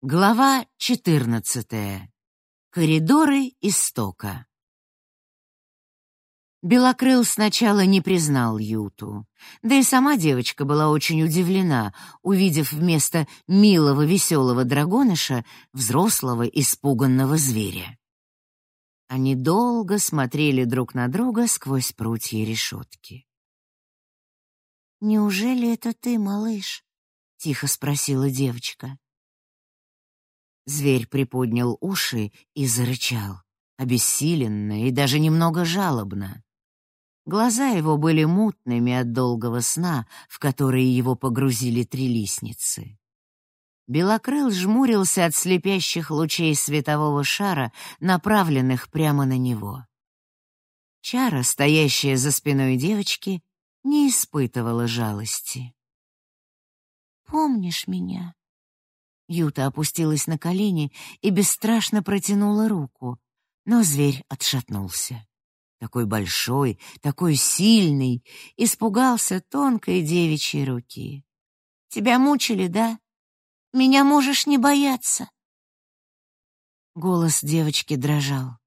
Глава 14. Коридоры истока. Белокрыл сначала не признал Юту, да и сама девочка была очень удивлена, увидев вместо милого веселого драгоныша взрослого испуганного зверя. Они долго смотрели друг на друга сквозь прутья решетки. «Неужели это ты, малыш?» — тихо спросила девочка. Зверь приподнял уши и зарычал, обессиленно и даже немного жалобно. Глаза его были мутными от долгого сна, в который его погрузили трилистницы. Белокрыл жмурился от слепящих лучей светового шара, направленных прямо на него. Чара, стоящая за спиной девочки, не испытывала жалости. «Помнишь меня?» Юта опустилась на колени и бесстрашно протянула руку, но зверь отшатнулся. Такой большой, такой сильный, испугался тонкой девичьей руки. «Тебя мучили, да? Меня можешь не бояться». Голос девочки дрожал.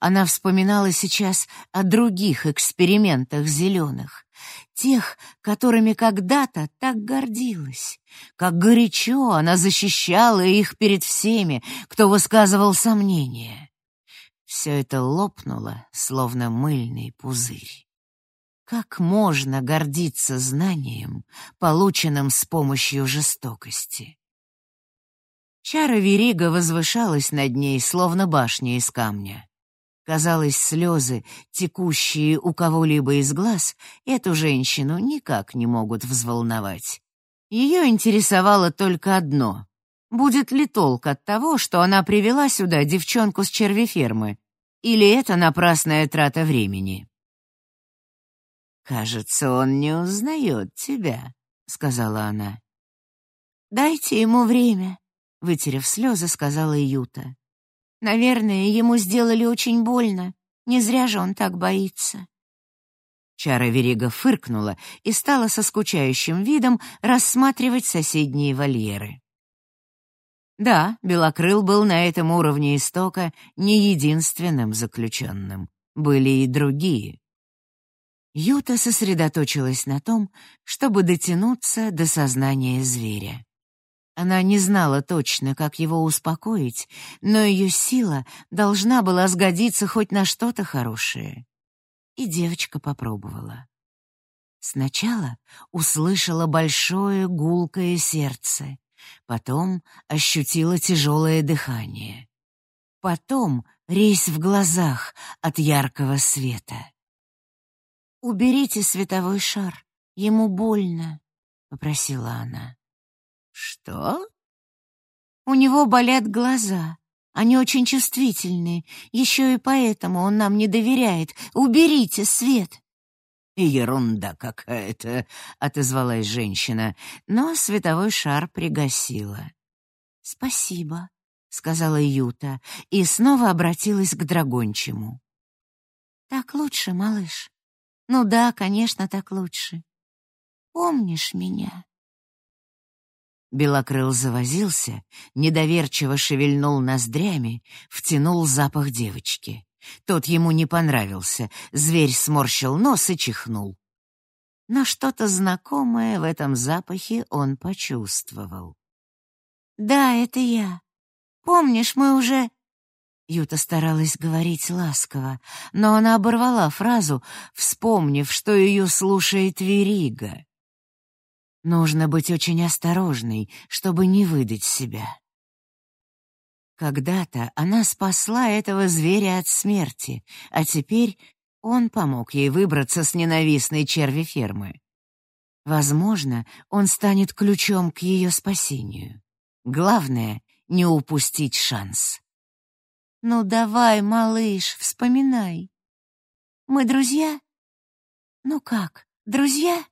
Она вспоминала сейчас о других экспериментах зеленых, тех, которыми когда-то так гордилась, как горячо она защищала их перед всеми, кто высказывал сомнения. Все это лопнуло, словно мыльный пузырь. Как можно гордиться знанием, полученным с помощью жестокости? Чара Верига возвышалась над ней, словно башня из камня. Казалось, слезы, текущие у кого-либо из глаз, эту женщину никак не могут взволновать. Ее интересовало только одно — будет ли толк от того, что она привела сюда девчонку с червефермы, или это напрасная трата времени? «Кажется, он не узнает тебя», — сказала она. «Дайте ему время», — вытерев слезы, сказала Юта. Наверное, ему сделали очень больно. Не зря же он так боится. Чара Верига фыркнула и стала со скучающим видом рассматривать соседние вольеры. Да, Белокрыл был на этом уровне истока не единственным заключенным. Были и другие. Юта сосредоточилась на том, чтобы дотянуться до сознания зверя. Она не знала точно, как его успокоить, но ее сила должна была сгодиться хоть на что-то хорошее. И девочка попробовала. Сначала услышала большое гулкое сердце, потом ощутила тяжелое дыхание. Потом резь в глазах от яркого света. «Уберите световой шар, ему больно», — попросила она. «Что?» «У него болят глаза. Они очень чувствительные. Еще и поэтому он нам не доверяет. Уберите свет!» «Ерунда какая-то», — отозвалась женщина, но световой шар пригасила. «Спасибо», — сказала Юта и снова обратилась к драгончему. «Так лучше, малыш?» «Ну да, конечно, так лучше. Помнишь меня?» Белокрыл завозился, недоверчиво шевельнул ноздрями, втянул запах девочки. Тот ему не понравился, зверь сморщил нос и чихнул. Но что-то знакомое в этом запахе он почувствовал. «Да, это я. Помнишь, мы уже...» Юта старалась говорить ласково, но она оборвала фразу, вспомнив, что ее слушает Верига. Нужно быть очень осторожной, чтобы не выдать себя. Когда-то она спасла этого зверя от смерти, а теперь он помог ей выбраться с ненавистной черви фермы. Возможно, он станет ключом к ее спасению. Главное — не упустить шанс. «Ну давай, малыш, вспоминай. Мы друзья? Ну как, друзья?»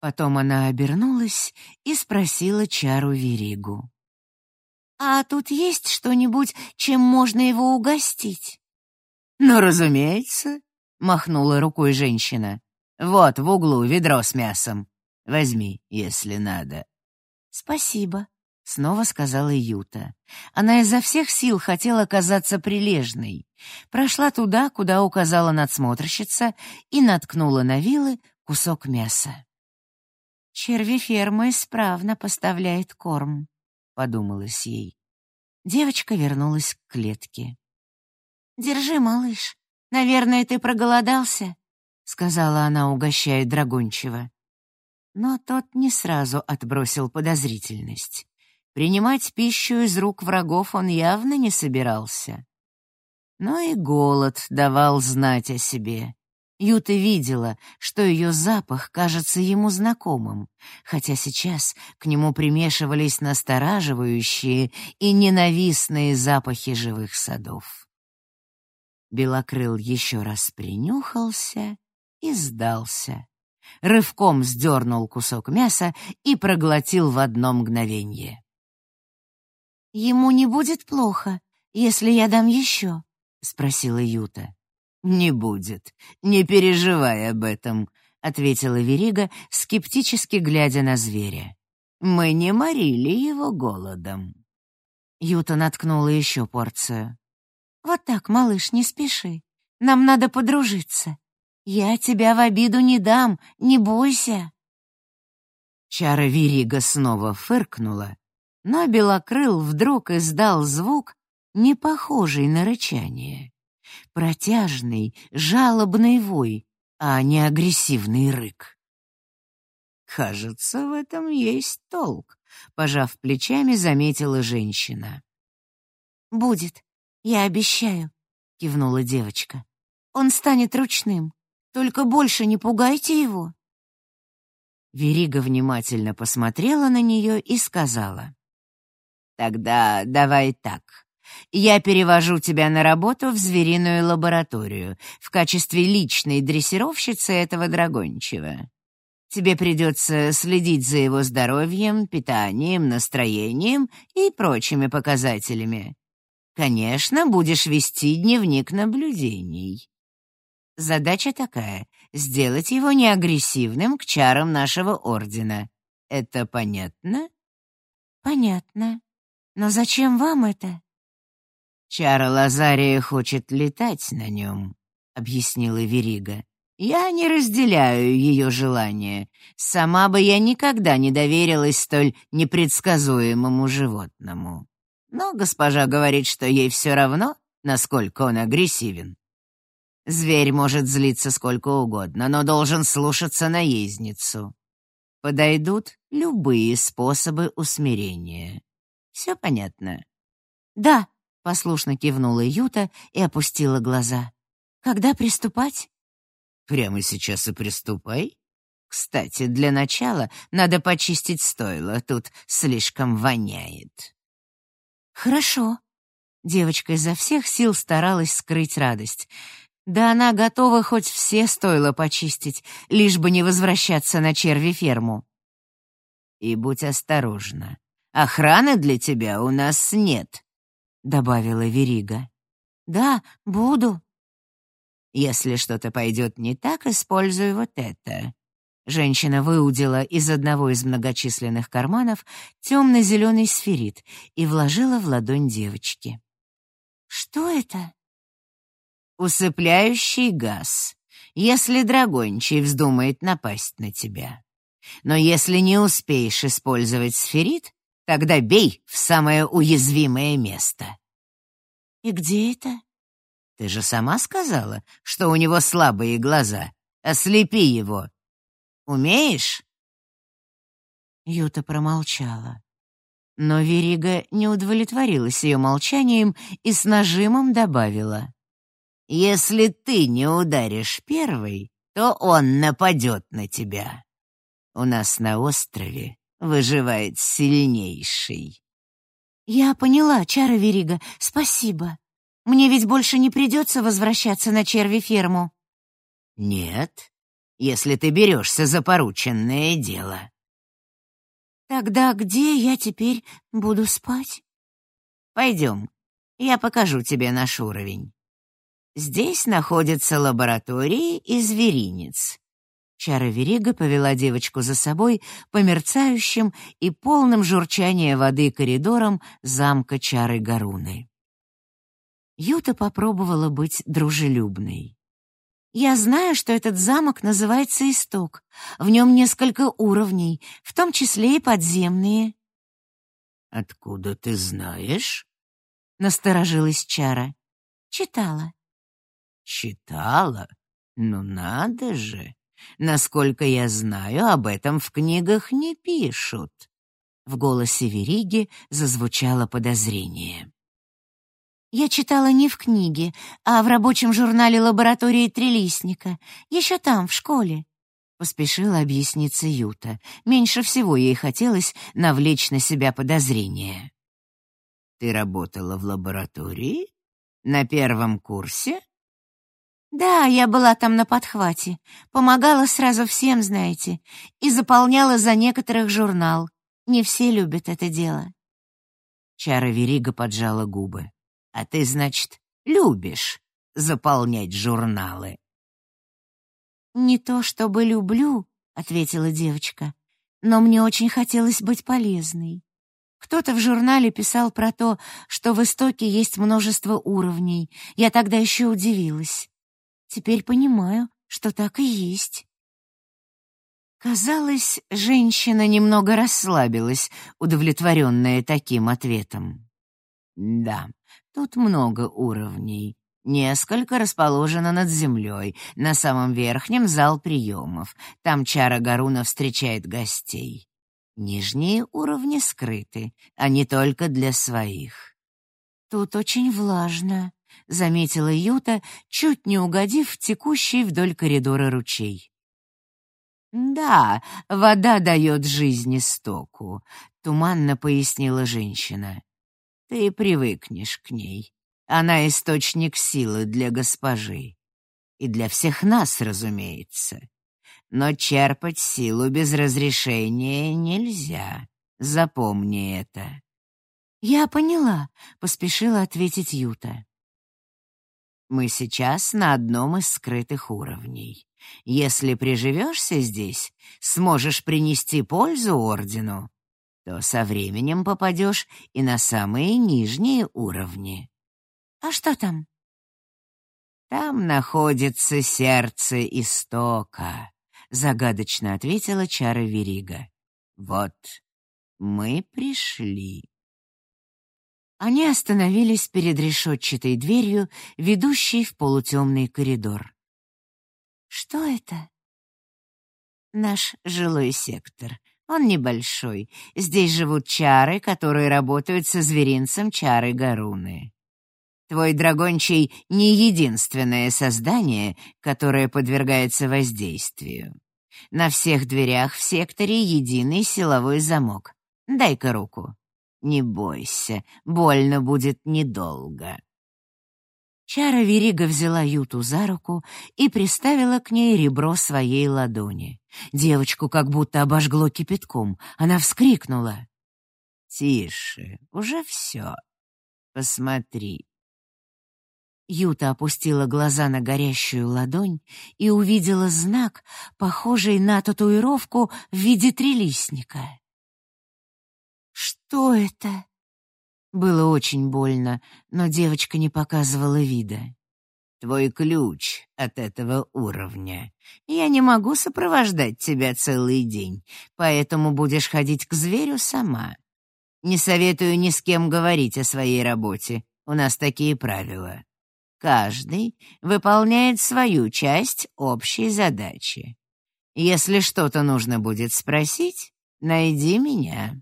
Потом она обернулась и спросила Чару Веригу. «А тут есть что-нибудь, чем можно его угостить?» «Ну, разумеется», — махнула рукой женщина. «Вот в углу ведро с мясом. Возьми, если надо». «Спасибо», — снова сказала Юта. Она изо всех сил хотела казаться прилежной. Прошла туда, куда указала надсмотрщица, и наткнула на вилы кусок мяса. «Червиферма исправно поставляет корм», — подумалось ей. Девочка вернулась к клетке. «Держи, малыш. Наверное, ты проголодался», — сказала она, угощая Драгончева. Но тот не сразу отбросил подозрительность. Принимать пищу из рук врагов он явно не собирался. Но и голод давал знать о себе. Юта видела, что ее запах кажется ему знакомым, хотя сейчас к нему примешивались настораживающие и ненавистные запахи живых садов. Белокрыл еще раз принюхался и сдался. Рывком сдернул кусок мяса и проглотил в одно мгновенье. «Ему не будет плохо, если я дам еще?» — спросила Юта. «Не будет. Не переживай об этом», — ответила Верига, скептически глядя на зверя. «Мы не морили его голодом». Юта наткнула еще порцию. «Вот так, малыш, не спеши. Нам надо подружиться. Я тебя в обиду не дам, не бойся». Чара Верига снова фыркнула, но Белокрыл вдруг издал звук, не похожий на рычание. Протяжный, жалобный вой, а не агрессивный рык. «Кажется, в этом есть толк», — пожав плечами, заметила женщина. «Будет, я обещаю», — кивнула девочка. «Он станет ручным. Только больше не пугайте его». Верига внимательно посмотрела на нее и сказала. «Тогда давай так. Я перевожу тебя на работу в звериную лабораторию в качестве личной дрессировщицы этого драгончего. Тебе придется следить за его здоровьем, питанием, настроением и прочими показателями. Конечно, будешь вести дневник наблюдений. Задача такая — сделать его неагрессивным к чарам нашего ордена. Это понятно? Понятно. Но зачем вам это? «Чара Лазария хочет летать на нем», — объяснила Верига. «Я не разделяю ее желание. Сама бы я никогда не доверилась столь непредсказуемому животному. Но госпожа говорит, что ей все равно, насколько он агрессивен. Зверь может злиться сколько угодно, но должен слушаться наездницу. Подойдут любые способы усмирения. Все понятно?» «Да», Послушно кивнула Юта и опустила глаза. «Когда приступать?» «Прямо сейчас и приступай. Кстати, для начала надо почистить стойло, тут слишком воняет». «Хорошо». Девочка изо всех сил старалась скрыть радость. Да она готова хоть все стойла почистить, лишь бы не возвращаться на черви-ферму. «И будь осторожна. Охраны для тебя у нас нет», — добавила Верига. «Да, буду». «Если что-то пойдет не так, используй вот это». Женщина выудила из одного из многочисленных карманов темно-зеленый сферит и вложила в ладонь девочки. «Что это?» «Усыпляющий газ, если драгончий вздумает напасть на тебя. Но если не успеешь использовать сферит, Тогда бей в самое уязвимое место. И где это? Ты же сама сказала, что у него слабые глаза. Ослепи его. Умеешь? Юта промолчала. Но Верига не удовлетворилась ее молчанием и с нажимом добавила. «Если ты не ударишь первый, то он нападет на тебя. У нас на острове выживает сильнейший. Я поняла, Чара Верига, спасибо. Мне ведь больше не придется возвращаться на черви-ферму. Нет, если ты берешься за порученное дело. Тогда где я теперь буду спать? Пойдем, я покажу тебе наш уровень. Здесь находятся лаборатории и зверинец. Чара Верига повела девочку за собой по мерцающим и полным журчания воды коридорам замка Чары Гаруны. Юта попробовала быть дружелюбной. «Я знаю, что этот замок называется Исток. В нем несколько уровней, в том числе и подземные». «Откуда ты знаешь?» — насторожилась Чара. «Читала». «Читала? Ну надо же! Насколько я знаю, об этом в книгах не пишут». В голосе Вериги зазвучало подозрение. Я читала не в книге, а в рабочем журнале лаборатории Трелисника, еще там, в школе. Поспешила объясниться Юта. Меньше всего ей хотелось навлечь на себя подозрения. «Ты работала в лаборатории? На первом курсе?» «Да, я была там на подхвате. Помогала сразу всем, знаете, и заполняла за некоторых журнал. Не все любят это дело». Чара Верига поджала губы. А ты, значит, любишь заполнять журналы?» «Не то чтобы люблю», — ответила девочка, «но мне очень хотелось быть полезной. Кто-то в журнале писал про то, что в истоке есть множество уровней. Я тогда еще удивилась. Теперь понимаю, что так и есть». Казалось, женщина немного расслабилась, удовлетворенная таким ответом. «Да, Тут много уровней. Несколько расположено над землей. На самом верхнем — зал приемов. Там чара Гаруна встречает гостей. Нижние уровни скрыты, а не только для своих. «Тут очень влажно», — заметила Юта, чуть не угодив в текущий вдоль коридора ручей. «Да, вода дает жизни стоку», — туманно пояснила женщина. Ты привыкнешь к ней. Она источник силы для госпожи. И для всех нас, разумеется. Но черпать силу без разрешения нельзя. Запомни это. «Я поняла», — поспешила ответить Юта. «Мы сейчас на одном из скрытых уровней. Если приживешься здесь, сможешь принести пользу Ордену то со временем попадешь и на самые нижние уровни. А что там? Там находится сердце истока, загадочно ответила Чара Верига. Вот мы пришли. Они остановились перед решетчатой дверью, ведущей в полутемный коридор. Что это? Наш жилой сектор, он небольшой. Здесь живут чары, которые работают со зверинцем чары Гаруны. Твой драгончий — не единственное создание, которое подвергается воздействию. На всех дверях в секторе единый силовой замок. Дай-ка руку. Не бойся, больно будет недолго. Чара Верига взяла Юту за руку и приставила к ней ребро своей ладони. Девочку как будто обожгло кипятком. Она вскрикнула. «Тише, уже все. Посмотри». Юта опустила глаза на горящую ладонь и увидела знак, похожий на татуировку в виде трилистника. «Что это?» Было очень больно, но девочка не показывала вида. «Твой ключ от этого уровня. Я не могу сопровождать тебя целый день, поэтому будешь ходить к зверю сама. Не советую ни с кем говорить о своей работе, у нас такие правила. Каждый выполняет свою часть общей задачи. Если что-то нужно будет спросить, найди меня».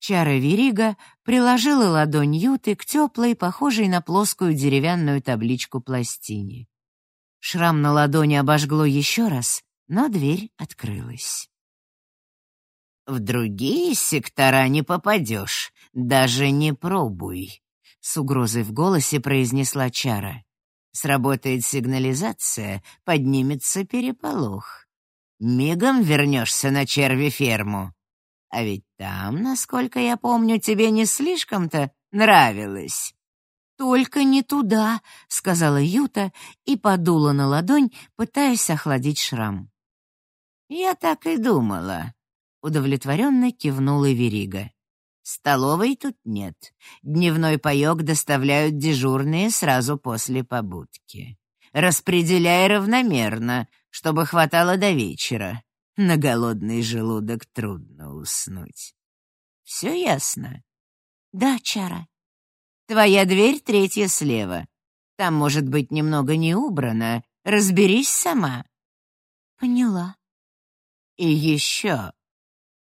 Чара Верига приложила ладонь Юты к теплой, похожей на плоскую деревянную табличку пластине. Шрам на ладони обожгло еще раз, но дверь открылась. «В другие сектора не попадешь, даже не пробуй», — с угрозой в голосе произнесла Чара. «Сработает сигнализация, поднимется переполох. Мигом вернешься на черви-ферму. А ведь там, насколько я помню, тебе не слишком-то нравилось. «Только не туда», — сказала Юта и подула на ладонь, пытаясь охладить шрам. «Я так и думала», — удовлетворенно кивнула Верига. «Столовой тут нет. Дневной паёк доставляют дежурные сразу после побудки. Распределяй равномерно, чтобы хватало до вечера. На голодный желудок трудно уснуть. Все ясно?» «Да, Чара». «Твоя дверь третья слева. Там, может быть, немного не убрано. Разберись сама». «Поняла». И еще.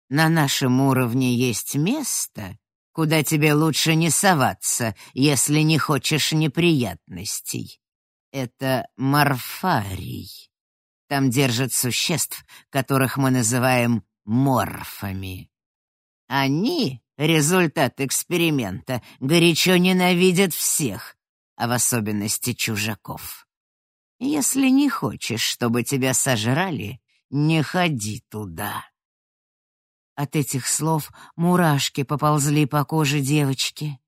На нашем уровне есть место, куда тебе лучше не соваться, если не хочешь неприятностей. Это Марфарий. Там держат существ, которых мы называем морфами. Они, результат эксперимента, горячо ненавидят всех, а в особенности чужаков. Если не хочешь, чтобы тебя сожрали, не ходи туда. От этих слов мурашки поползли по коже девочки.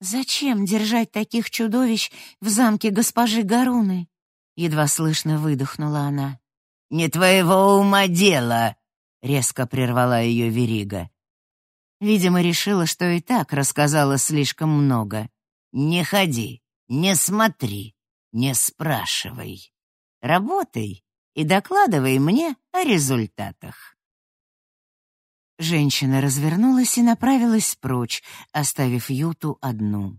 «Зачем держать таких чудовищ в замке госпожи Гаруны?» Едва слышно выдохнула она. «Не твоего ума дело!» — резко прервала ее Верига. Видимо, решила, что и так рассказала слишком много. «Не ходи, не смотри, не спрашивай. Работай и докладывай мне о результатах». Женщина развернулась и направилась прочь, оставив Юту одну.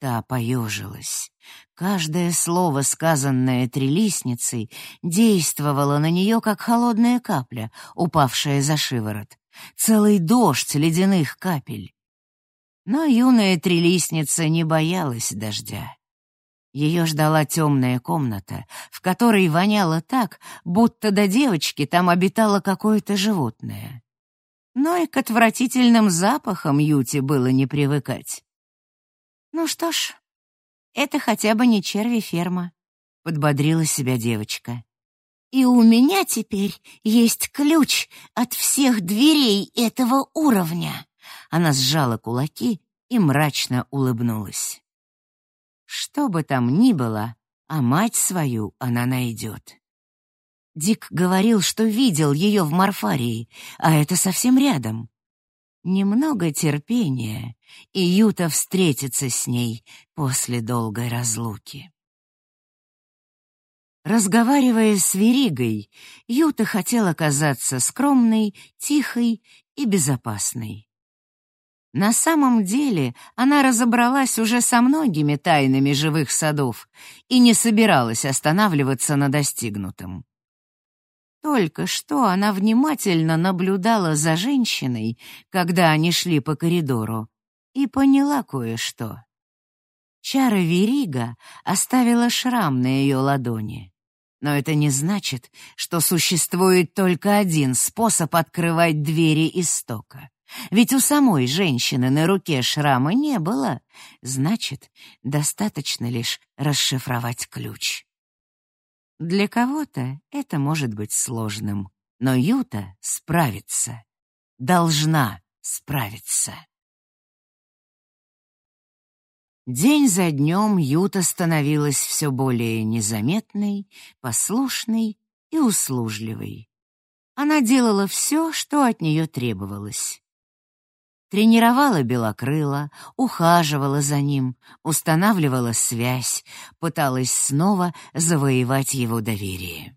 Та поежилась. Каждое слово, сказанное трелисницей, действовало на нее, как холодная капля, упавшая за шиворот. Целый дождь ледяных капель. Но юная трелисница не боялась дождя. Ее ждала темная комната, в которой воняло так, будто до девочки там обитало какое-то животное. Но и к отвратительным запахам Юте было не привыкать. «Ну что ж, это хотя бы не черви-ферма», — подбодрила себя девочка. «И у меня теперь есть ключ от всех дверей этого уровня». Она сжала кулаки и мрачно улыбнулась. Что бы там ни было, а мать свою она найдет. Дик говорил, что видел ее в Марфарии, а это совсем рядом. Немного терпения, и Юта встретится с ней после долгой разлуки. Разговаривая с Веригой, Юта хотела казаться скромной, тихой и безопасной. На самом деле она разобралась уже со многими тайнами живых садов и не собиралась останавливаться на достигнутом. Только что она внимательно наблюдала за женщиной, когда они шли по коридору, и поняла кое-что. Чара Верига оставила шрам на ее ладони. Но это не значит, что существует только один способ открывать двери истока. Ведь у самой женщины на руке шрама не было. Значит, достаточно лишь расшифровать ключ. Для кого-то это может быть сложным, но Юта справится. Должна справиться. День за днем Юта становилась все более незаметной, послушной и услужливой. Она делала все, что от нее требовалось. Тренировала белокрыла, ухаживала за ним, устанавливала связь, пыталась снова завоевать его доверие.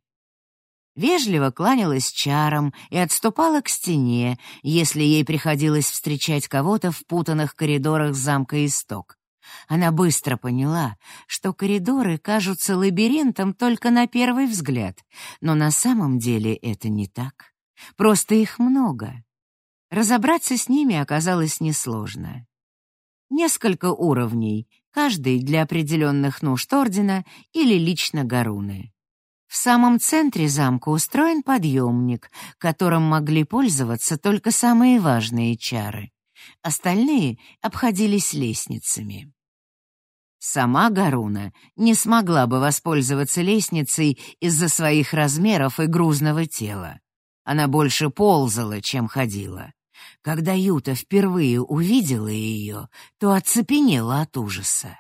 Вежливо кланялась чарам и отступала к стене, если ей приходилось встречать кого-то в путанных коридорах замка Исток. Она быстро поняла, что коридоры кажутся лабиринтом только на первый взгляд, но на самом деле это не так. Просто их много. Разобраться с ними оказалось несложно. Несколько уровней, каждый для определенных нужд ордена или лично Гаруны. В самом центре замка устроен подъемник, которым могли пользоваться только самые важные чары. Остальные обходились лестницами. Сама Гаруна не смогла бы воспользоваться лестницей из-за своих размеров и грузного тела. Она больше ползала, чем ходила. Когда Юта впервые увидела ее, то оцепенела от ужаса.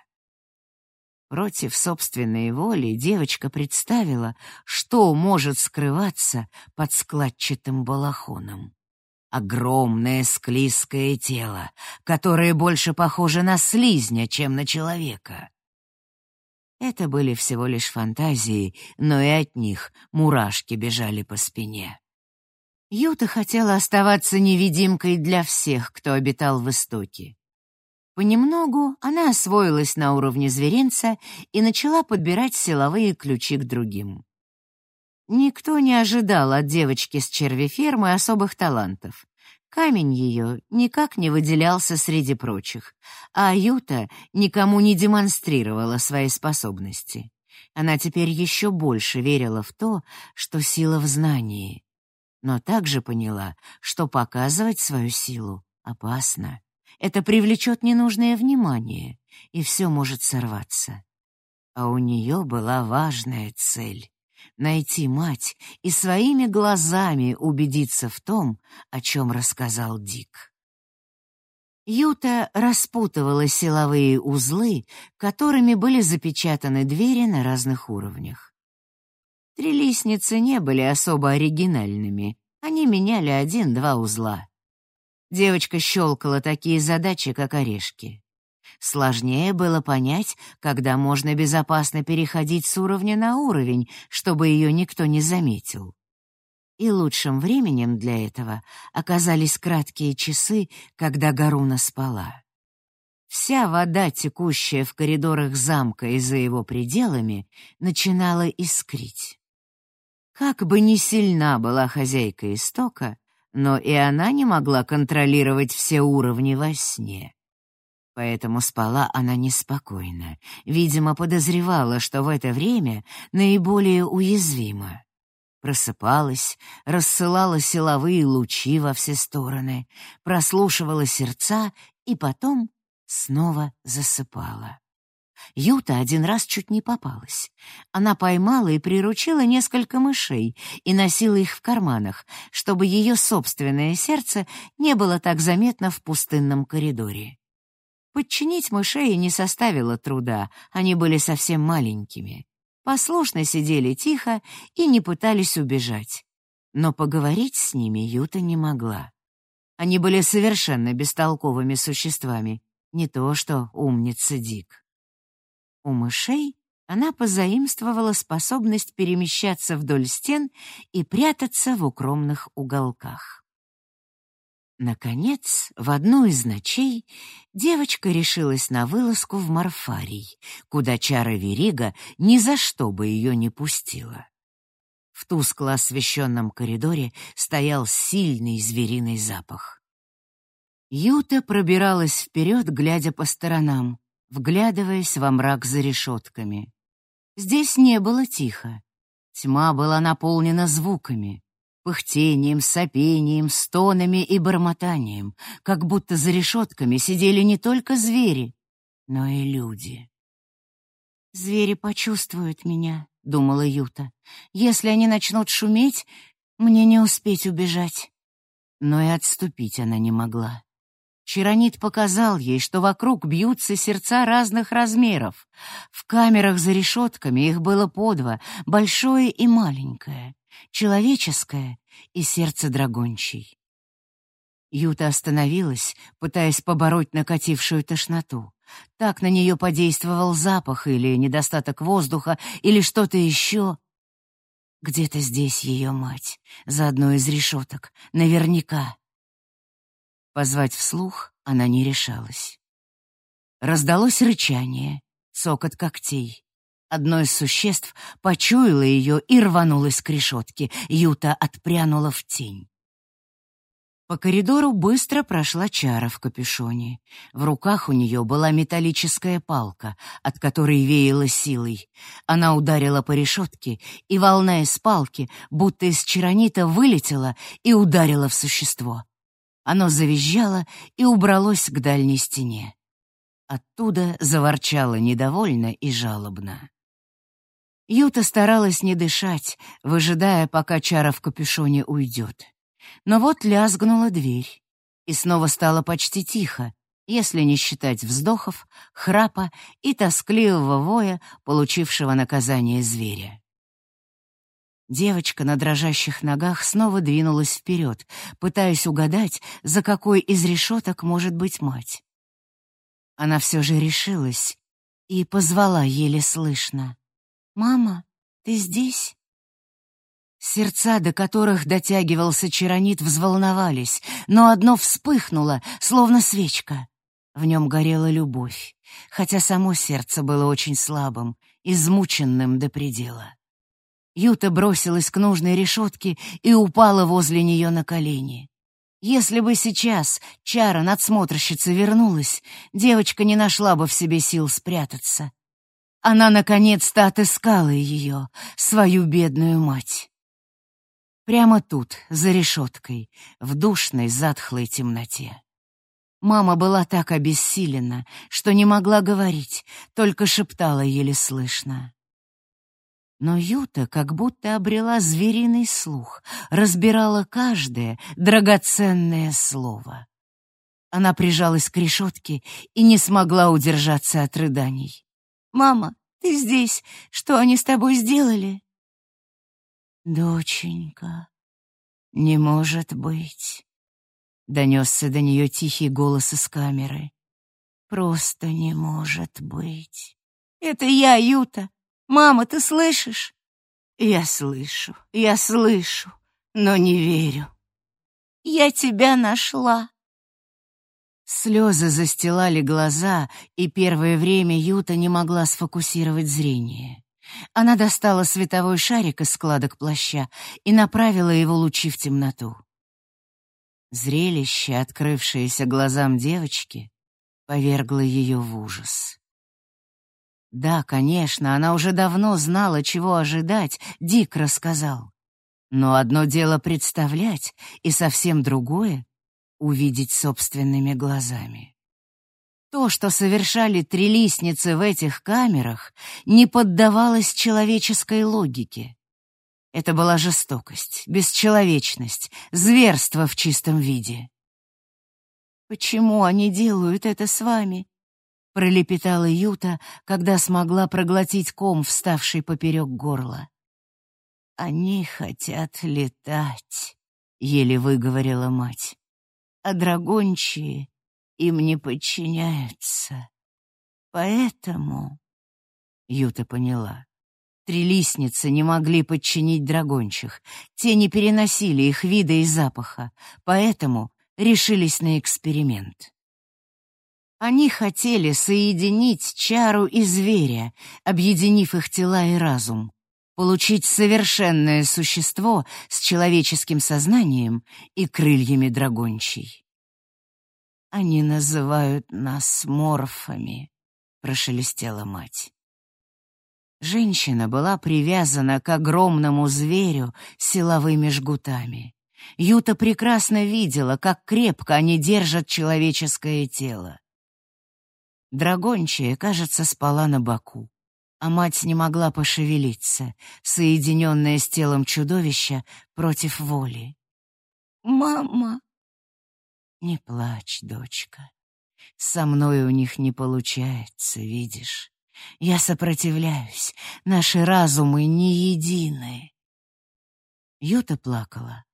Против собственной воли девочка представила, что может скрываться под складчатым балахоном. Огромное склизкое тело, которое больше похоже на слизня, чем на человека. Это были всего лишь фантазии, но и от них мурашки бежали по спине. Юта хотела оставаться невидимкой для всех, кто обитал в Истоке. Понемногу она освоилась на уровне зверинца и начала подбирать силовые ключи к другим. Никто не ожидал от девочки с червефермы особых талантов. Камень ее никак не выделялся среди прочих, а Юта никому не демонстрировала свои способности. Она теперь еще больше верила в то, что сила в знании, но также поняла, что показывать свою силу опасно. Это привлечет ненужное внимание, и все может сорваться. А у нее была важная цель — найти мать и своими глазами убедиться в том, о чем рассказал Дик. Юта распутывала силовые узлы, которыми были запечатаны двери на разных уровнях. Три лестницы не были особо оригинальными, они меняли один-два узла. Девочка щелкала такие задачи, как орешки. Сложнее было понять, когда можно безопасно переходить с уровня на уровень, чтобы ее никто не заметил. И лучшим временем для этого оказались краткие часы, когда Гаруна спала. Вся вода, текущая в коридорах замка и за его пределами, начинала искрить. Как бы ни сильна была хозяйка истока, но и она не могла контролировать все уровни во сне. Поэтому спала она неспокойно, видимо, подозревала, что в это время наиболее уязвима. Просыпалась, рассылала силовые лучи во все стороны, прослушивала сердца и потом снова засыпала. Юта один раз чуть не попалась. Она поймала и приручила несколько мышей и носила их в карманах, чтобы ее собственное сердце не было так заметно в пустынном коридоре. Подчинить мышей не составило труда, они были совсем маленькими. Послушно сидели тихо и не пытались убежать. Но поговорить с ними Юта не могла. Они были совершенно бестолковыми существами, не то что умница Дик. У мышей она позаимствовала способность перемещаться вдоль стен и прятаться в укромных уголках. Наконец, в одну из ночей девочка решилась на вылазку в Марфарий, куда чара Верига ни за что бы ее не пустила. В тускло освещенном коридоре стоял сильный звериный запах. Юта пробиралась вперед, глядя по сторонам вглядываясь во мрак за решетками. Здесь не было тихо. Тьма была наполнена звуками, пыхтением, сопением, стонами и бормотанием, как будто за решетками сидели не только звери, но и люди. «Звери почувствуют меня», — думала Юта. «Если они начнут шуметь, мне не успеть убежать». Но и отступить она не могла. Чаронит показал ей, что вокруг бьются сердца разных размеров. В камерах за решетками их было по два, большое и маленькое, человеческое и сердце драгончий. Юта остановилась, пытаясь побороть накатившую тошноту. Так на нее подействовал запах или недостаток воздуха, или что-то еще. Где-то здесь ее мать, за одной из решеток, наверняка. Позвать вслух она не решалась. Раздалось рычание, цокот когтей. Одно из существ почуяло ее и рванулось к решетке. Юта отпрянула в тень. По коридору быстро прошла чара в капюшоне. В руках у нее была металлическая палка, от которой веяло силой. Она ударила по решетке, и волна из палки, будто из чаронита, вылетела и ударила в существо. Оно завизжало и убралось к дальней стене. Оттуда заворчало недовольно и жалобно. Юта старалась не дышать, выжидая, пока чара в капюшоне уйдет. Но вот лязгнула дверь, и снова стало почти тихо, если не считать вздохов, храпа и тоскливого воя, получившего наказание зверя. Девочка на дрожащих ногах снова двинулась вперед, пытаясь угадать, за какой из решеток может быть мать. Она все же решилась и позвала еле слышно. «Мама, ты здесь?» Сердца, до которых дотягивался чаронит, взволновались, но одно вспыхнуло, словно свечка. В нем горела любовь, хотя само сердце было очень слабым, измученным до предела. Юта бросилась к нужной решетке и упала возле нее на колени. Если бы сейчас чара надсмотрщица вернулась, девочка не нашла бы в себе сил спрятаться. Она наконец-то отыскала ее, свою бедную мать. Прямо тут, за решеткой, в душной затхлой темноте. Мама была так обессилена, что не могла говорить, только шептала еле слышно. Но Юта как будто обрела звериный слух, разбирала каждое драгоценное слово. Она прижалась к решетке и не смогла удержаться от рыданий. «Мама, ты здесь? Что они с тобой сделали?» «Доченька, не может быть!» Донесся до нее тихий голос из камеры. «Просто не может быть!» «Это я, Юта! Мама, ты слышишь?» «Я слышу, я слышу, но не верю!» «Я тебя нашла!» Слезы застилали глаза, и первое время Юта не могла сфокусировать зрение. Она достала световой шарик из складок плаща и направила его лучи в темноту. Зрелище, открывшееся глазам девочки, повергло ее в ужас. Да, конечно, она уже давно знала, чего ожидать, Дик рассказал. Но одно дело представлять, и совсем другое — увидеть собственными глазами. То, что совершали трилистницы в этих камерах, не поддавалось человеческой логике. Это была жестокость, бесчеловечность, зверство в чистом виде. «Почему они делают это с вами?» — пролепетала Юта, когда смогла проглотить ком, вставший поперек горла. «Они хотят летать», — еле выговорила мать. «А драгончие им не подчиняются. Поэтому...» Юта поняла. Трилистницы не могли подчинить драгончих, те не переносили их вида и запаха, поэтому решились на эксперимент. Они хотели соединить чару и зверя, объединив их тела и разум, получить совершенное существо с человеческим сознанием и крыльями драгончей. «Они называют нас морфами», — прошелестела мать. Женщина была привязана к огромному зверю силовыми жгутами. Юта прекрасно видела, как крепко они держат человеческое тело. Драгончая, кажется, спала на боку, а мать не могла пошевелиться, соединенная с телом чудовища против воли. «Мама!» «Не плачь, дочка. Со мной у них не получается, видишь. Я сопротивляюсь. Наши разумы не едины. Юта плакала.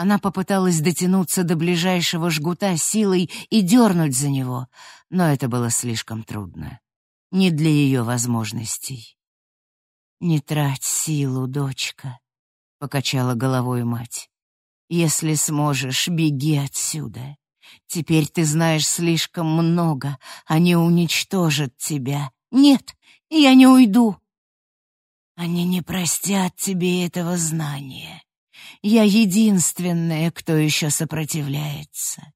Она попыталась дотянуться до ближайшего жгута силой и дернуть за него, но это было слишком трудно. Не для ее возможностей. «Не трать силу, дочка», — покачала головой мать. «Если сможешь, беги отсюда. Теперь ты знаешь слишком много, они уничтожат тебя, нет, я не уйду. Они не простят тебе этого знания. Я единственная, кто еще сопротивляется.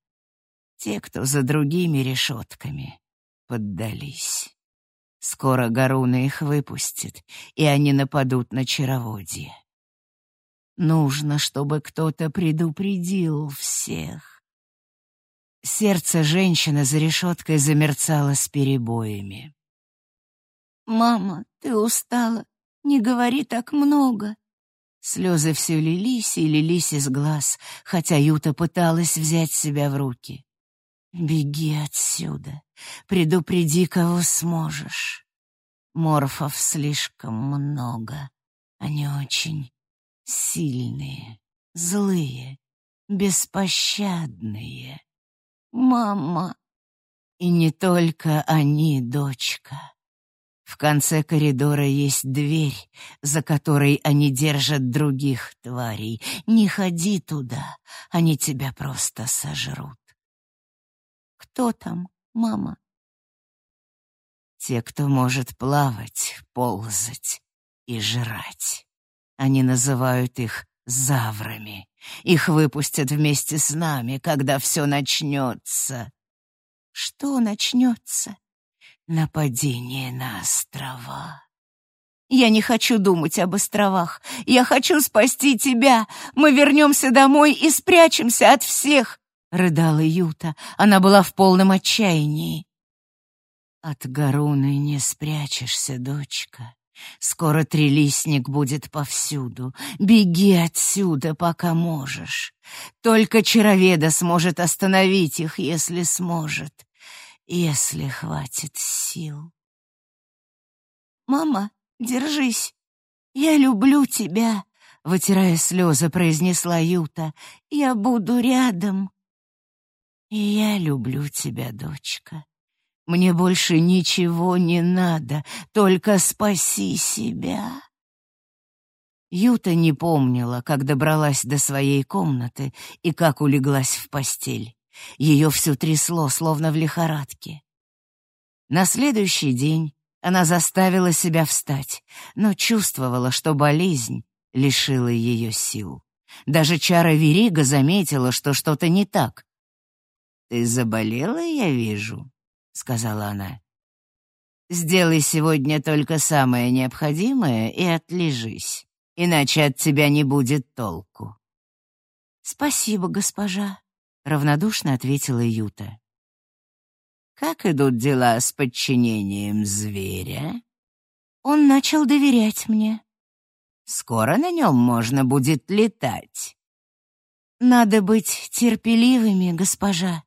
Те, кто за другими решетками, поддались. Скоро Гаруна их выпустит, и они нападут на чароводье. Нужно, чтобы кто-то предупредил всех. Сердце женщины за решеткой замерцало с перебоями. «Мама, ты устала. Не говори так много». Слезы все лились и лились из глаз, хотя Юта пыталась взять себя в руки. Беги отсюда, предупреди, кого сможешь. Морфов слишком много. Они очень сильные, злые, беспощадные. Мама. И не только они, дочка. В конце коридора есть дверь, за которой они держат других тварей. Не ходи туда, они тебя просто сожрут. Кто там, мама? Те, кто может плавать, ползать и жрать. Они называют их заврами. Их выпустят вместе с нами, когда все начнется. Что начнется? Нападение на острова. Я не хочу думать об островах. Я хочу спасти тебя. Мы вернемся домой и спрячемся от всех, рыдала Юта. Она была в полном отчаянии. От Гаруны не спрячешься, дочка. Скоро трилистник будет повсюду. Беги отсюда, пока можешь. Только Чароведа сможет остановить их, если сможет если хватит сил. «Мама, держись. Я люблю тебя», — вытирая слезы, произнесла Юта. «Я буду рядом». «И я люблю тебя, дочка. Мне больше ничего не надо, только спаси себя». Юта не помнила, как добралась до своей комнаты и как улеглась в постель. Ее всю трясло, словно в лихорадке. На следующий день она заставила себя встать, но чувствовала, что болезнь лишила ее сил. Даже Чара Верига заметила, что что-то не так. «Ты заболела, я вижу», — сказала она. «Сделай сегодня только самое необходимое и отлежись, иначе от тебя не будет толку». «Спасибо, госпожа», — равнодушно ответила Юта. «Как идут дела с подчинением зверя?» «Он начал доверять мне». «Скоро на нем можно будет летать». «Надо быть терпеливыми, госпожа».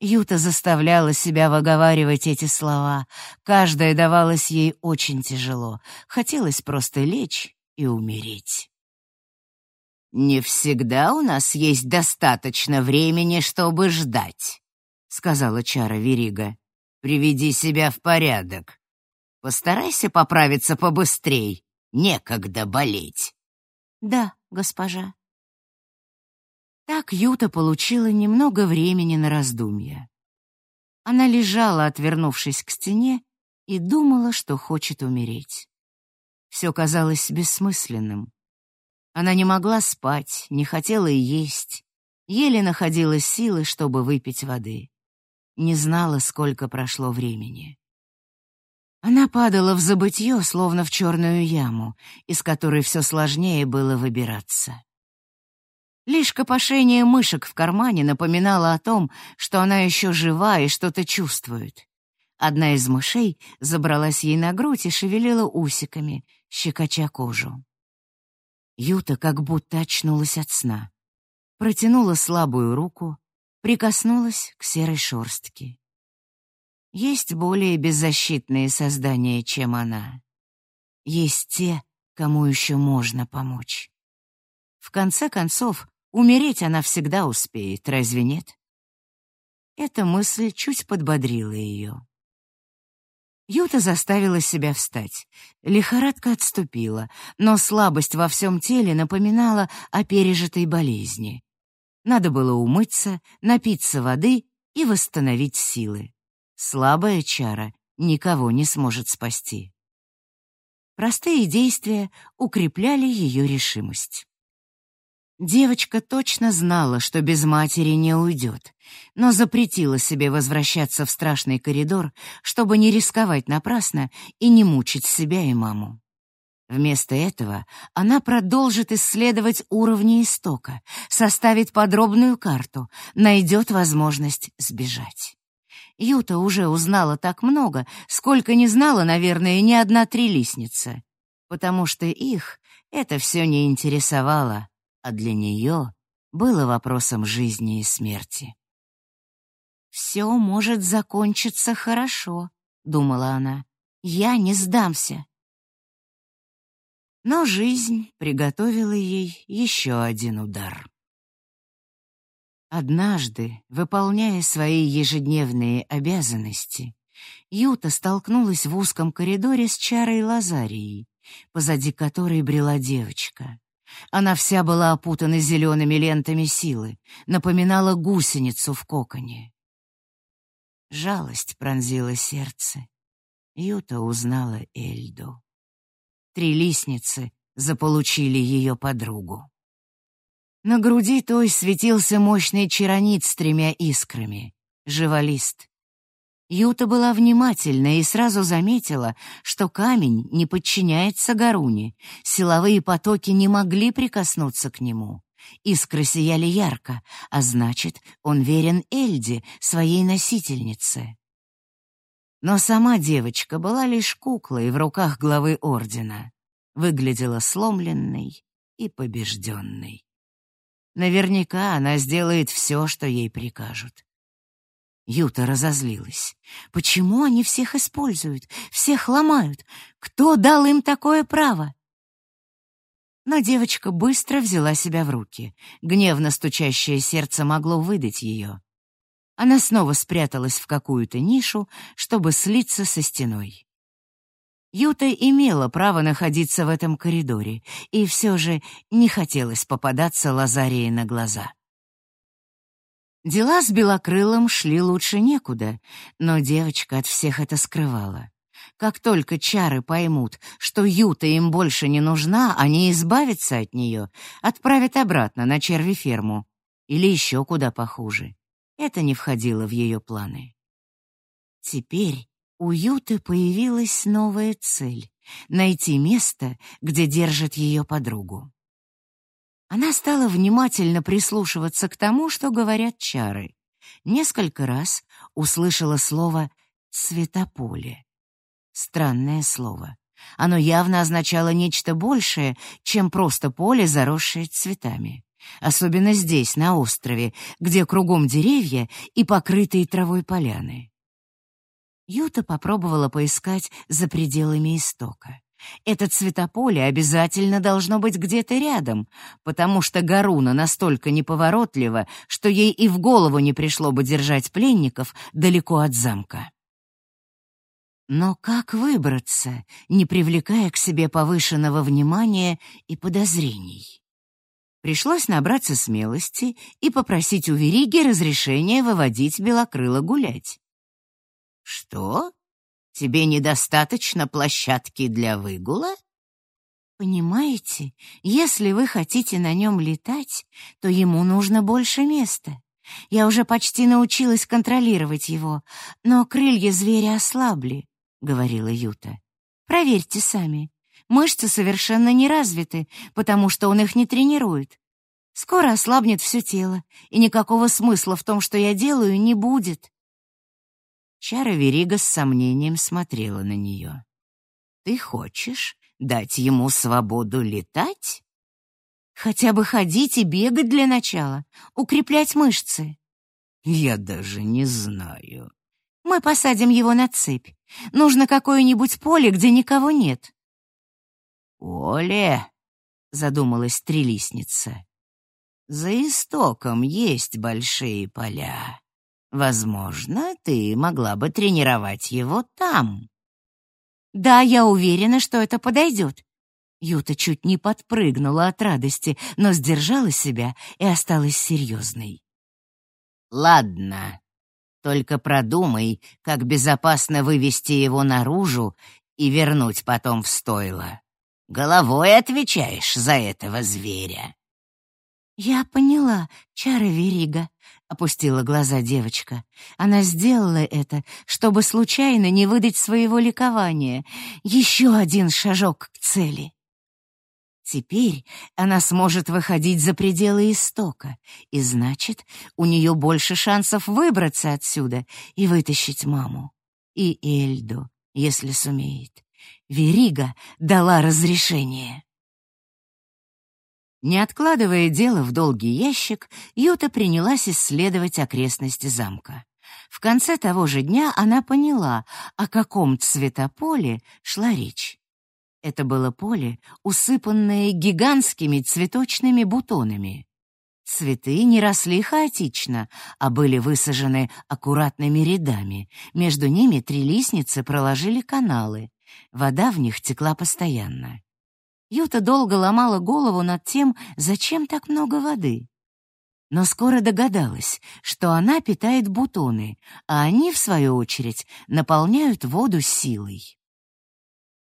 Юта заставляла себя выговаривать эти слова. Каждая давалась ей очень тяжело. Хотелось просто лечь и умереть. «Не всегда у нас есть достаточно времени, чтобы ждать», — сказала Чара Верига. «Приведи себя в порядок. Постарайся поправиться побыстрей. Некогда болеть». «Да, госпожа». Так Юта получила немного времени на раздумья. Она лежала, отвернувшись к стене, и думала, что хочет умереть. Все казалось бессмысленным. Она не могла спать, не хотела есть, еле находила силы, чтобы выпить воды. Не знала, сколько прошло времени. Она падала в забытье, словно в черную яму, из которой все сложнее было выбираться. Лишь копошение мышек в кармане напоминало о том, что она еще жива и что-то чувствует. Одна из мышей забралась ей на грудь и шевелила усиками, щекоча кожу. Юта как будто очнулась от сна. Протянула слабую руку, прикоснулась к серой шорстке. Есть более беззащитные создания, чем она. Есть те, кому еще можно помочь. В конце концов, умереть она всегда успеет, разве нет? Эта мысль чуть подбодрила ее. Юта заставила себя встать. Лихорадка отступила, но слабость во всем теле напоминала о пережитой болезни. Надо было умыться, напиться воды и восстановить силы. Слабая чара никого не сможет спасти. Простые действия укрепляли ее решимость. Девочка точно знала, что без матери не уйдет, но запретила себе возвращаться в страшный коридор, чтобы не рисковать напрасно и не мучить себя и маму. Вместо этого она продолжит исследовать уровни истока, составит подробную карту, найдет возможность сбежать. Юта уже узнала так много, сколько не знала, наверное, ни одна трилистница, потому что их это все не интересовало а для нее было вопросом жизни и смерти. «Все может закончиться хорошо», — думала она. «Я не сдамся». Но жизнь приготовила ей еще один удар. Однажды, выполняя свои ежедневные обязанности, Юта столкнулась в узком коридоре с Чарой Лазарией, позади которой брела девочка. Она вся была опутана зелеными лентами силы, напоминала гусеницу в коконе. Жалость пронзила сердце. Юта узнала Эльду. Три лестницы заполучили ее подругу. На груди той светился мощный чаранит с тремя искрами — живолист. Юта была внимательна и сразу заметила, что камень не подчиняется Гаруне, силовые потоки не могли прикоснуться к нему. Искры сияли ярко, а значит, он верен Эльде, своей носительнице. Но сама девочка была лишь куклой в руках главы Ордена, выглядела сломленной и побежденной. Наверняка она сделает все, что ей прикажут. Юта разозлилась. Почему они всех используют, всех ломают? Кто дал им такое право? Но девочка быстро взяла себя в руки. Гневно стучащее сердце могло выдать ее. Она снова спряталась в какую-то нишу, чтобы слиться со стеной. Юта имела право находиться в этом коридоре, и все же не хотелось попадаться Лазарии на глаза. Дела с Белокрылым шли лучше некуда, но девочка от всех это скрывала. Как только чары поймут, что Юта им больше не нужна, они избавятся от нее, отправят обратно на черви-ферму. Или еще куда похуже. Это не входило в ее планы. Теперь у Юты появилась новая цель — найти место, где держит ее подругу. Она стала внимательно прислушиваться к тому, что говорят чары. Несколько раз услышала слово «цветополе». Странное слово. Оно явно означало нечто большее, чем просто поле, заросшее цветами. Особенно здесь, на острове, где кругом деревья и покрытые травой поляны. Юта попробовала поискать за пределами истока. Это цветополе обязательно должно быть где-то рядом, потому что Гаруна настолько неповоротлива, что ей и в голову не пришло бы держать пленников далеко от замка. Но как выбраться, не привлекая к себе повышенного внимания и подозрений? Пришлось набраться смелости и попросить у Вериги разрешения выводить Белокрыла гулять. «Что?» Тебе недостаточно площадки для выгула? Понимаете, если вы хотите на нем летать, то ему нужно больше места. Я уже почти научилась контролировать его, но крылья зверя ослабли, — говорила Юта. Проверьте сами. Мышцы совершенно не развиты, потому что он их не тренирует. Скоро ослабнет все тело, и никакого смысла в том, что я делаю, не будет. Чара Верига с сомнением смотрела на нее. «Ты хочешь дать ему свободу летать?» «Хотя бы ходить и бегать для начала, укреплять мышцы». «Я даже не знаю». «Мы посадим его на цепь. Нужно какое-нибудь поле, где никого нет». «Поле?» — задумалась трилистница. «За истоком есть большие поля. Возможно, ты могла бы тренировать его там. Да, я уверена, что это подойдет. Юта чуть не подпрыгнула от радости, но сдержала себя и осталась серьезной. Ладно, только продумай, как безопасно вывести его наружу и вернуть потом в стойло. Головой отвечаешь за этого зверя. Я поняла, Чара Верига, опустила глаза девочка. Она сделала это, чтобы случайно не выдать своего ликования. Еще один шажок к цели. Теперь она сможет выходить за пределы истока, и значит, у нее больше шансов выбраться отсюда и вытащить маму. И Эльду, если сумеет. Верига дала разрешение. Не откладывая дело в долгий ящик, Юта принялась исследовать окрестности замка. В конце того же дня она поняла, о каком цветополе шла речь. Это было поле, усыпанное гигантскими цветочными бутонами. Цветы не росли хаотично, а были высажены аккуратными рядами. Между ними три лестницы проложили каналы. Вода в них текла постоянно. Юта долго ломала голову над тем, зачем так много воды. Но скоро догадалась, что она питает бутоны, а они, в свою очередь, наполняют воду силой.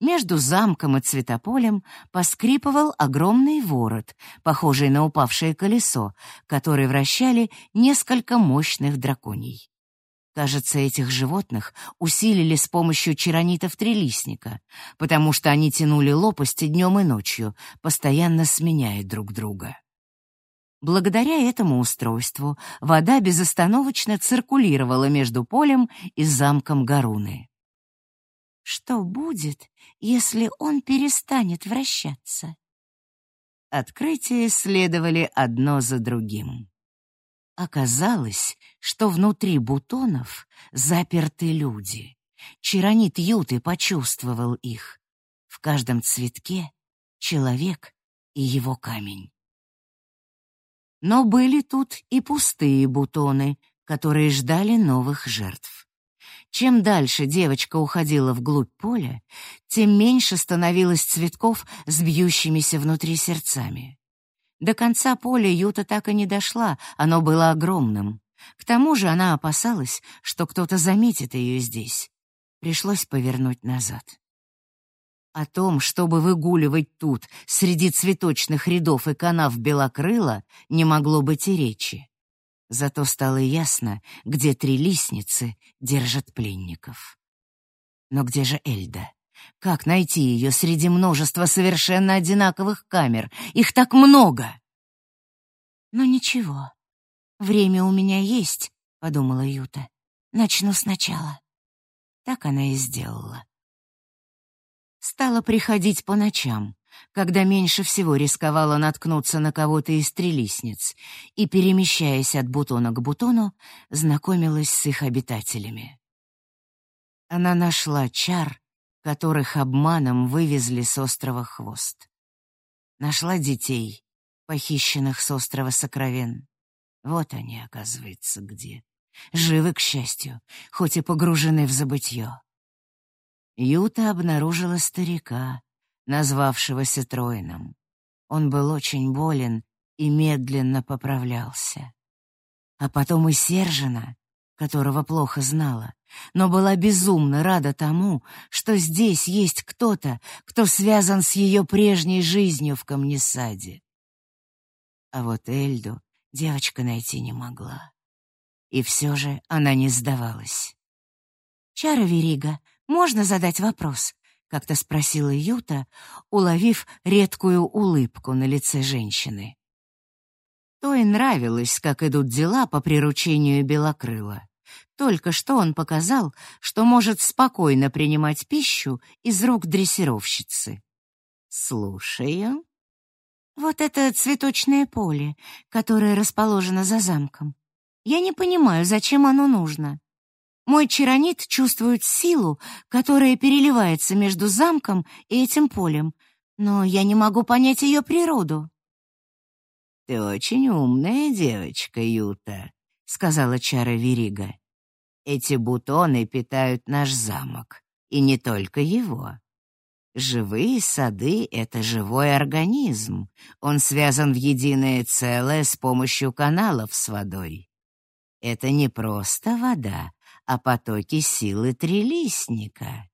Между замком и цветополем поскрипывал огромный ворот, похожий на упавшее колесо, который вращали несколько мощных драконий. Кажется, этих животных усилили с помощью чаронитов трилистника, потому что они тянули лопасти днем и ночью, постоянно сменяя друг друга. Благодаря этому устройству вода безостановочно циркулировала между полем и замком Гаруны. Что будет, если он перестанет вращаться? Открытия следовали одно за другим. Оказалось, что внутри бутонов заперты люди. Чаронит Юты почувствовал их. В каждом цветке — человек и его камень. Но были тут и пустые бутоны, которые ждали новых жертв. Чем дальше девочка уходила вглубь поля, тем меньше становилось цветков с бьющимися внутри сердцами. До конца поля Юта так и не дошла, оно было огромным. К тому же она опасалась, что кто-то заметит ее здесь. Пришлось повернуть назад. О том, чтобы выгуливать тут, среди цветочных рядов и канав белокрыла, не могло быть и речи. Зато стало ясно, где три лестницы держат пленников. Но где же Эльда? Как найти ее среди множества совершенно одинаковых камер? Их так много! «Ну ничего, время у меня есть», — подумала Юта. «Начну сначала». Так она и сделала. Стала приходить по ночам, когда меньше всего рисковала наткнуться на кого-то из трилистниц, и, перемещаясь от бутона к бутону, знакомилась с их обитателями. Она нашла чар, которых обманом вывезли с острова Хвост. Нашла детей, похищенных с острова Сокровен. Вот они, оказывается, где. Живы, к счастью, хоть и погружены в забытье. Юта обнаружила старика, назвавшегося Троином. Он был очень болен и медленно поправлялся. А потом и Сержина, которого плохо знала, но была безумно рада тому, что здесь есть кто-то, кто связан с ее прежней жизнью в Камнесаде. А вот Эльду девочка найти не могла. И все же она не сдавалась. «Чара Верига, можно задать вопрос?» — как-то спросила Юта, уловив редкую улыбку на лице женщины. Той нравилось, как идут дела по приручению Белокрыла. Только что он показал, что может спокойно принимать пищу из рук дрессировщицы. «Слушаю». «Вот это цветочное поле, которое расположено за замком. Я не понимаю, зачем оно нужно. Мой чаронит чувствует силу, которая переливается между замком и этим полем, но я не могу понять ее природу. «Ты очень умная девочка, Юта», — сказала Чара Верига. «Эти бутоны питают наш замок, и не только его. Живые сады — это живой организм. Он связан в единое целое с помощью каналов с водой. Это не просто вода, о потоке силы трилистника.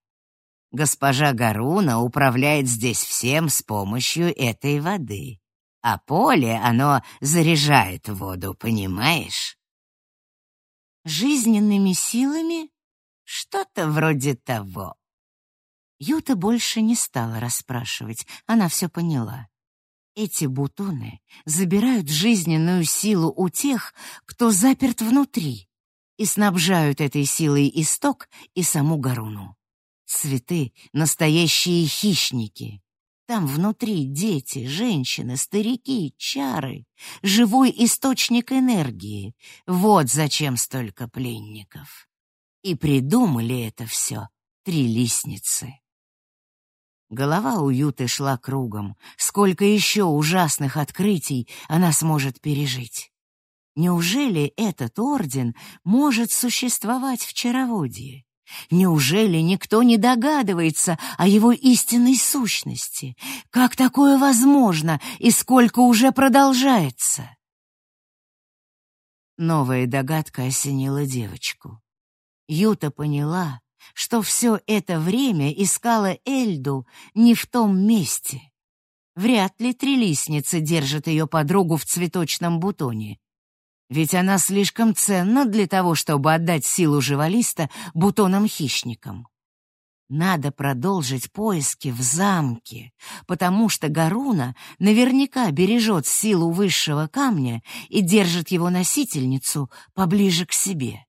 Госпожа Гаруна управляет здесь всем с помощью этой воды, а поле оно заряжает воду, понимаешь? Жизненными силами? Что-то вроде того. Юта больше не стала расспрашивать, она все поняла. Эти бутоны забирают жизненную силу у тех, кто заперт внутри, и снабжают этой силой исток и саму Гаруну. Цветы — настоящие хищники. Там внутри дети, женщины, старики, чары, живой источник энергии. Вот зачем столько пленников. И придумали это все три лестницы. Голова у Юты шла кругом. Сколько еще ужасных открытий она сможет пережить? Неужели этот орден может существовать в Чароводье? Неужели никто не догадывается о его истинной сущности? Как такое возможно и сколько уже продолжается? Новая догадка осенила девочку. Юта поняла, что все это время искала Эльду не в том месте. Вряд ли трилистница держит ее подругу в цветочном бутоне. Ведь она слишком ценна для того, чтобы отдать силу живалиста бутонам-хищникам. Надо продолжить поиски в замке, потому что Гаруна наверняка бережет силу высшего камня и держит его носительницу поближе к себе.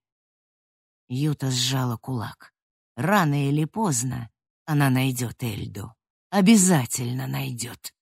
Юта сжала кулак. Рано или поздно она найдет Эльду. Обязательно найдет.